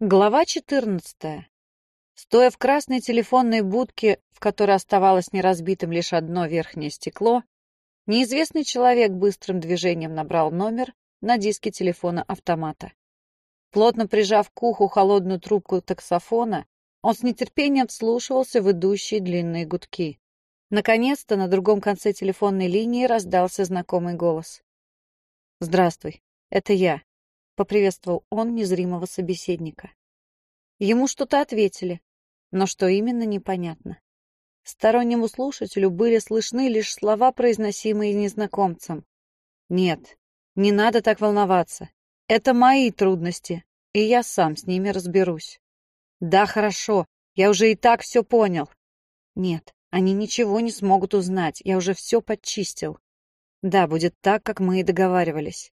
Глава 14. Стоя в красной телефонной будке, в которой оставалось неразбитым лишь одно верхнее стекло, неизвестный человек быстрым движением набрал номер на диске телефона автомата. Плотно прижав к уху холодную трубку таксофона, он с нетерпением вслушивался в идущие длинные гудки. Наконец-то на другом конце телефонной линии раздался знакомый голос. «Здравствуй, это я», поприветствовал он незримого собеседника. Ему что-то ответили, но что именно, непонятно. Стороннему слушателю были слышны лишь слова, произносимые незнакомцем. «Нет, не надо так волноваться. Это мои трудности, и я сам с ними разберусь». «Да, хорошо, я уже и так все понял». «Нет, они ничего не смогут узнать, я уже все подчистил». «Да, будет так, как мы и договаривались».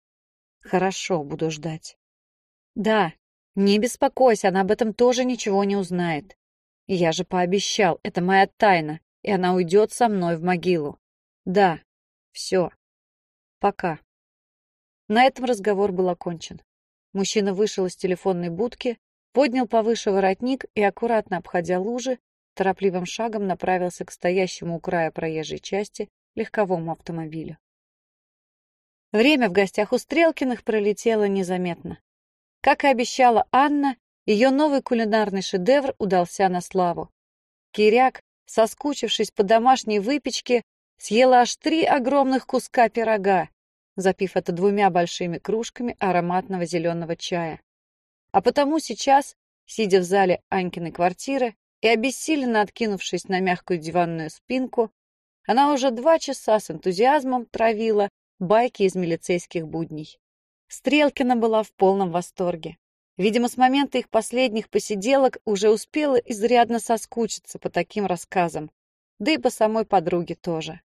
Хорошо, буду ждать. Да, не беспокойся, она об этом тоже ничего не узнает. Я же пообещал, это моя тайна, и она уйдет со мной в могилу. Да, все. Пока. На этом разговор был окончен. Мужчина вышел из телефонной будки, поднял повыше воротник и, аккуратно обходя лужи, торопливым шагом направился к стоящему у края проезжей части легковому автомобилю. Время в гостях у Стрелкиных пролетело незаметно. Как и обещала Анна, ее новый кулинарный шедевр удался на славу. Киряк, соскучившись по домашней выпечке, съела аж три огромных куска пирога, запив это двумя большими кружками ароматного зеленого чая. А потому сейчас, сидя в зале Анькиной квартиры и обессиленно откинувшись на мягкую диванную спинку, она уже два часа с энтузиазмом травила байки из милицейских будней. Стрелкина была в полном восторге. Видимо, с момента их последних посиделок уже успела изрядно соскучиться по таким рассказам, да и по самой подруге тоже.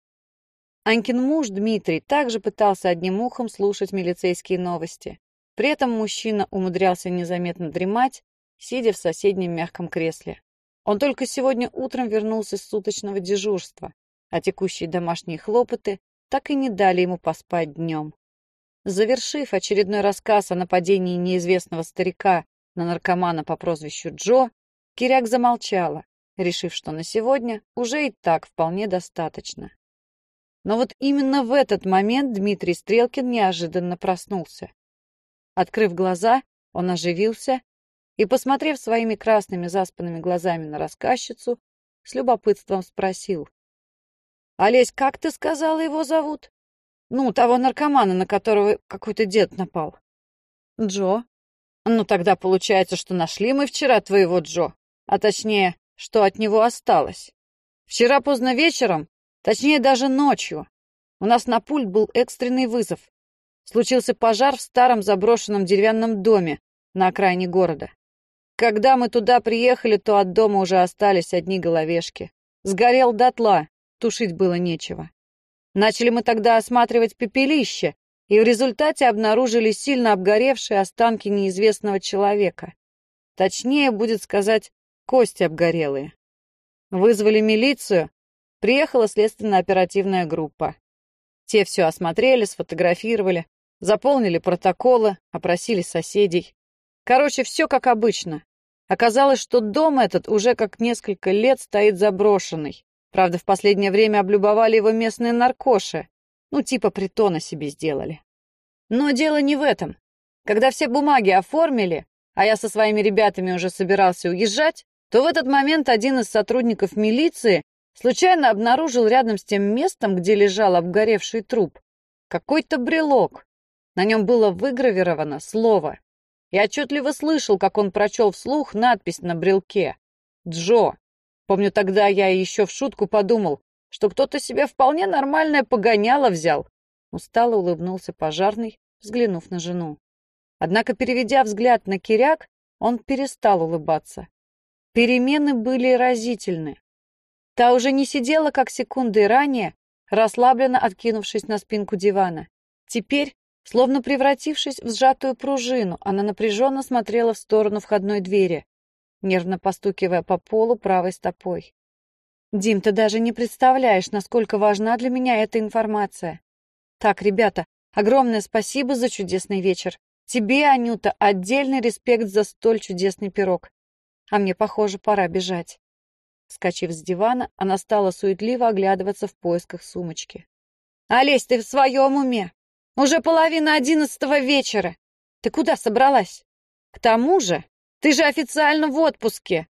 Анькин муж Дмитрий также пытался одним ухом слушать милицейские новости. При этом мужчина умудрялся незаметно дремать, сидя в соседнем мягком кресле. Он только сегодня утром вернулся с суточного дежурства, а текущие домашние хлопоты так и не дали ему поспать днем. Завершив очередной рассказ о нападении неизвестного старика на наркомана по прозвищу Джо, Киряк замолчала, решив, что на сегодня уже и так вполне достаточно. Но вот именно в этот момент Дмитрий Стрелкин неожиданно проснулся. Открыв глаза, он оживился и, посмотрев своими красными заспанными глазами на рассказчицу, с любопытством спросил. «Олесь, как ты сказала, его зовут?» «Ну, того наркомана, на которого какой-то дед напал». «Джо». «Ну, тогда получается, что нашли мы вчера твоего Джо, а точнее, что от него осталось. Вчера поздно вечером, точнее даже ночью, у нас на пульт был экстренный вызов. Случился пожар в старом заброшенном деревянном доме на окраине города. Когда мы туда приехали, то от дома уже остались одни головешки. Сгорел дотла, тушить было нечего. Начали мы тогда осматривать пепелище, и в результате обнаружили сильно обгоревшие останки неизвестного человека. Точнее, будет сказать, кости обгорелые. Вызвали милицию, приехала следственно-оперативная группа. Те все осмотрели, сфотографировали, заполнили протоколы, опросили соседей. Короче, все как обычно. Оказалось, что дом этот уже как несколько лет стоит заброшенный. Правда, в последнее время облюбовали его местные наркоши. Ну, типа притона себе сделали. Но дело не в этом. Когда все бумаги оформили, а я со своими ребятами уже собирался уезжать, то в этот момент один из сотрудников милиции случайно обнаружил рядом с тем местом, где лежал обгоревший труп, какой-то брелок. На нем было выгравировано слово. Я отчетливо слышал, как он прочел вслух надпись на брелке. «Джо, Помню, тогда я еще в шутку подумал, что кто-то себе вполне нормальное погоняло взял. Устало улыбнулся пожарный, взглянув на жену. Однако, переведя взгляд на Киряк, он перестал улыбаться. Перемены были разительны. Та уже не сидела, как секунды ранее, расслабленно откинувшись на спинку дивана. Теперь, словно превратившись в сжатую пружину, она напряженно смотрела в сторону входной двери нервно постукивая по полу правой стопой. «Дим, ты даже не представляешь, насколько важна для меня эта информация. Так, ребята, огромное спасибо за чудесный вечер. Тебе, Анюта, отдельный респект за столь чудесный пирог. А мне, похоже, пора бежать. Скачив с дивана, она стала суетливо оглядываться в поисках сумочки. «Олесь, ты в своем уме? Уже половина одиннадцатого вечера. Ты куда собралась? К тому же, ты же официально в отпуске!»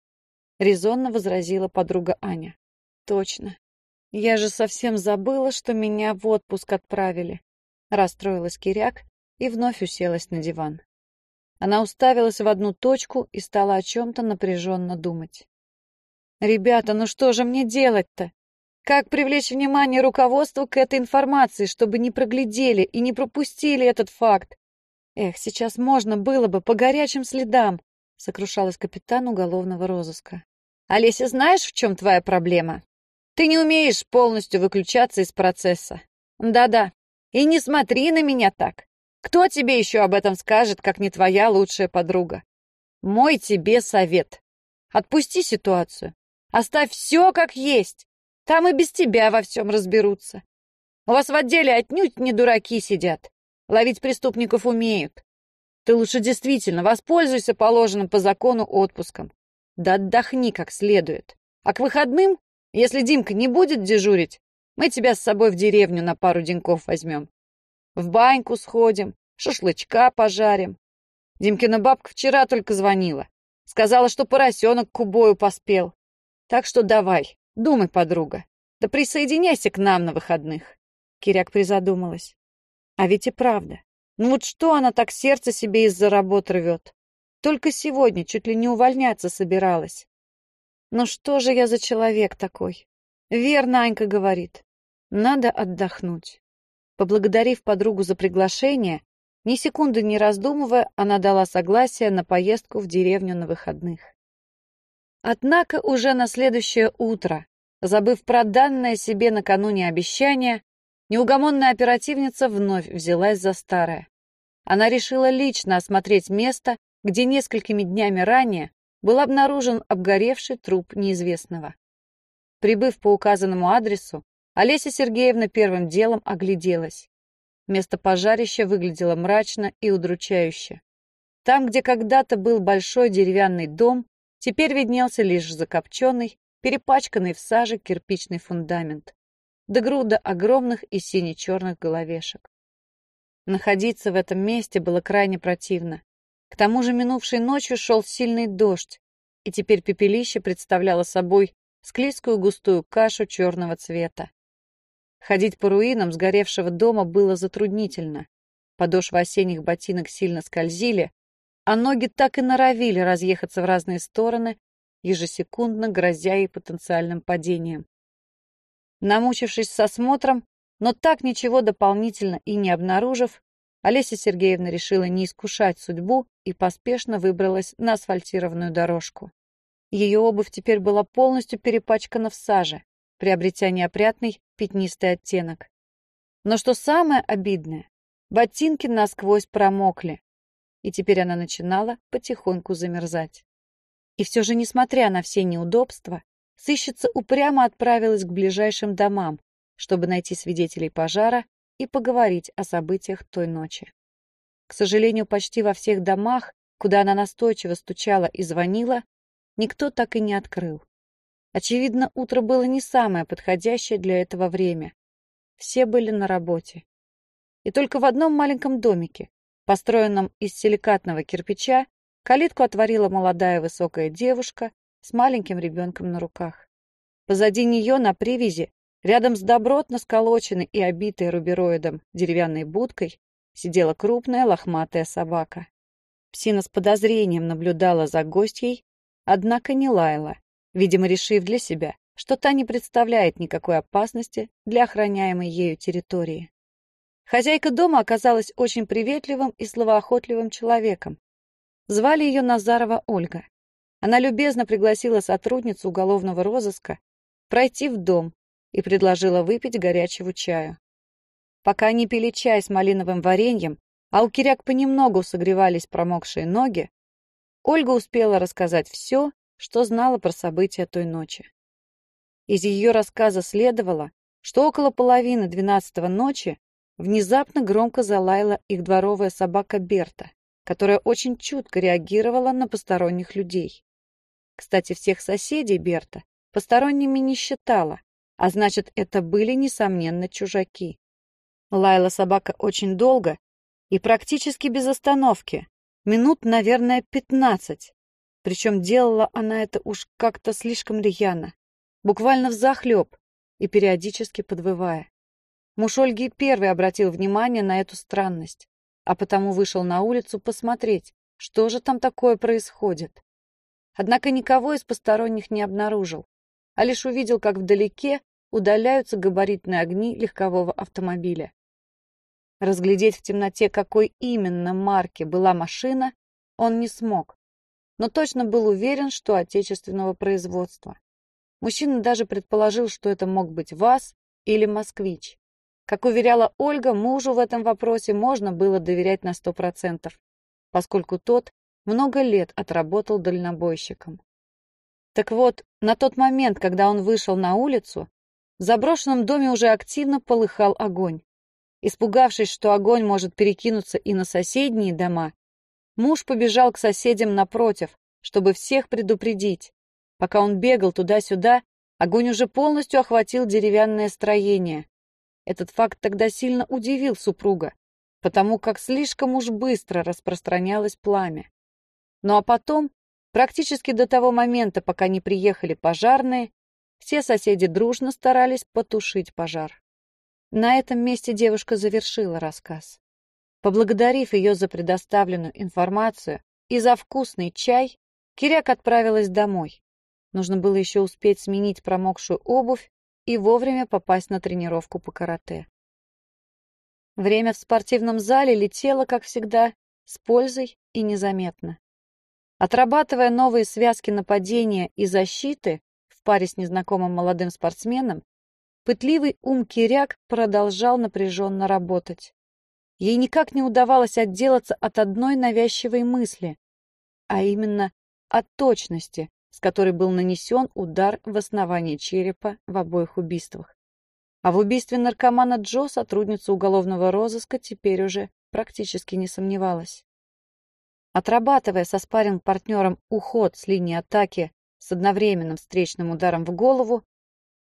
Резонно возразила подруга Аня. «Точно. Я же совсем забыла, что меня в отпуск отправили». Расстроилась Киряк и вновь уселась на диван. Она уставилась в одну точку и стала о чем-то напряженно думать. «Ребята, ну что же мне делать-то? Как привлечь внимание руководства к этой информации, чтобы не проглядели и не пропустили этот факт? Эх, сейчас можно было бы по горячим следам, сокрушалась капитан уголовного розыска. Олеся, знаешь, в чем твоя проблема? Ты не умеешь полностью выключаться из процесса. Да-да. И не смотри на меня так. Кто тебе еще об этом скажет, как не твоя лучшая подруга? Мой тебе совет. Отпусти ситуацию. Оставь все как есть. Там и без тебя во всем разберутся. У вас в отделе отнюдь не дураки сидят. Ловить преступников умеют. Ты лучше действительно воспользуйся положенным по закону отпуском. Да отдохни как следует. А к выходным, если Димка не будет дежурить, мы тебя с собой в деревню на пару деньков возьмем. В баньку сходим, шашлычка пожарим. Димкина бабка вчера только звонила. Сказала, что поросенок к убою поспел. Так что давай, Думай, подруга. Да присоединяйся к нам на выходных. Киряк призадумалась. А ведь и правда. Ну вот что она так сердце себе из-за работ рвет? Только сегодня чуть ли не увольняться собиралась. Ну что же я за человек такой? Верно, Анька говорит. Надо отдохнуть. Поблагодарив подругу за приглашение, ни секунды не раздумывая, она дала согласие на поездку в деревню на выходных. Однако уже на следующее утро, забыв про данное себе накануне обещание, неугомонная оперативница вновь взялась за старое. Она решила лично осмотреть место, где несколькими днями ранее был обнаружен обгоревший труп неизвестного. Прибыв по указанному адресу, Олеся Сергеевна первым делом огляделась. Место пожарища выглядело мрачно и удручающе. Там, где когда-то был большой деревянный дом, Теперь виднелся лишь закопченный, перепачканный в саже кирпичный фундамент, да груда огромных и сине-черных головешек. Находиться в этом месте было крайне противно. К тому же минувшей ночью шел сильный дождь, и теперь пепелище представляло собой склизкую густую кашу черного цвета. Ходить по руинам сгоревшего дома было затруднительно. Подошвы осенних ботинок сильно скользили, а ноги так и норовили разъехаться в разные стороны, ежесекундно грозя ей потенциальным падением. Намучившись с осмотром, но так ничего дополнительно и не обнаружив, Олеся Сергеевна решила не искушать судьбу и поспешно выбралась на асфальтированную дорожку. Ее обувь теперь была полностью перепачкана в саже, приобретя неопрятный пятнистый оттенок. Но что самое обидное, ботинки насквозь промокли, и теперь она начинала потихоньку замерзать. И все же, несмотря на все неудобства, сыщица упрямо отправилась к ближайшим домам, чтобы найти свидетелей пожара и поговорить о событиях той ночи. К сожалению, почти во всех домах, куда она настойчиво стучала и звонила, никто так и не открыл. Очевидно, утро было не самое подходящее для этого время. Все были на работе. И только в одном маленьком домике, построенном из силикатного кирпича, калитку отворила молодая высокая девушка с маленьким ребенком на руках. Позади нее на привязи, рядом с добротно сколоченной и обитой рубероидом деревянной будкой, сидела крупная лохматая собака. Псина с подозрением наблюдала за гостьей, однако не лаяла, видимо, решив для себя, что та не представляет никакой опасности для охраняемой ею территории. Хозяйка дома оказалась очень приветливым и словоохотливым человеком. Звали ее Назарова Ольга. Она любезно пригласила сотрудницу уголовного розыска пройти в дом и предложила выпить горячего чаю. Пока они пили чай с малиновым вареньем, а у Киряк понемногу согревались промокшие ноги, Ольга успела рассказать все, что знала про события той ночи. Из ее рассказа следовало, что около половины двенадцатого ночи Внезапно громко залаяла их дворовая собака Берта. которая очень чутко реагировала на посторонних людей. Кстати, всех соседей Берта посторонними не считала, а значит, это были, несомненно, чужаки. Лаяла собака очень долго и практически без остановки, минут, наверное, пятнадцать. Причем делала она это уж как-то слишком рьяно, буквально взахлеб и периодически подвывая. Муж Ольги первый обратил внимание на эту странность, а потому вышел на улицу посмотреть, что же там такое происходит. Однако никого из посторонних не обнаружил, а лишь увидел, как вдалеке удаляются габаритные огни легкового автомобиля. Разглядеть в темноте, какой именно марки была машина, он не смог, но точно был уверен, что отечественного производства. Мужчина даже предположил, что это мог быть ВАЗ или «Москвич». Как уверяла Ольга, мужу в этом вопросе можно было доверять на сто процентов, поскольку тот много лет отработал дальнобойщиком. Так вот, на тот момент, когда он вышел на улицу, в заброшенном доме уже активно полыхал огонь. Испугавшись, что огонь может перекинуться и на соседние дома, муж побежал к соседям напротив, чтобы всех предупредить. Пока он бегал туда-сюда, огонь уже полностью охватил деревянное строение. Этот факт тогда сильно удивил супруга, потому как слишком уж быстро распространялось пламя. Ну а потом, практически до того момента, пока не приехали пожарные, все соседи дружно старались потушить пожар. На этом месте девушка завершила рассказ. Поблагодарив ее за предоставленную информацию и за вкусный чай, Киряк отправилась домой. Нужно было еще успеть сменить промокшую обувь и вовремя попасть на тренировку по карате. Время в спортивном зале летело, как всегда, с пользой и незаметно. Отрабатывая новые связки нападения и защиты, паре с незнакомым молодым спортсменом, пытливый ум Киряк продолжал напряженно работать. Ей никак не удавалось отделаться от одной навязчивой мысли, а именно от точности, с которой был нанесен удар в основание черепа в обоих убийствах. А в убийстве наркомана Джо сотрудница уголовного розыска теперь уже практически не сомневалась. Отрабатывая со спарринг-партнером уход с линии атаки с одновременным встречным ударом в голову,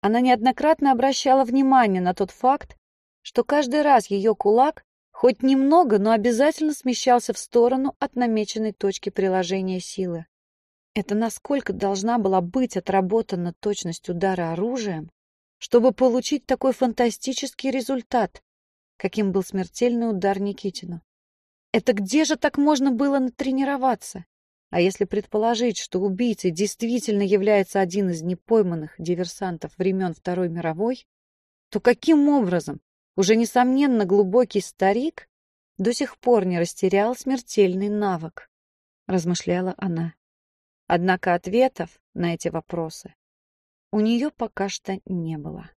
она неоднократно обращала внимание на тот факт, что каждый раз ее кулак хоть немного, но обязательно смещался в сторону от намеченной точки приложения силы. Это насколько должна была быть отработана точность удара оружием, чтобы получить такой фантастический результат, каким был смертельный удар Никитину. Это где же так можно было натренироваться? А если предположить, что убийцей действительно является один из непойманных диверсантов времен Второй мировой, то каким образом уже, несомненно, глубокий старик до сих пор не растерял смертельный навык, размышляла она. Однако ответов на эти вопросы у нее пока что не было.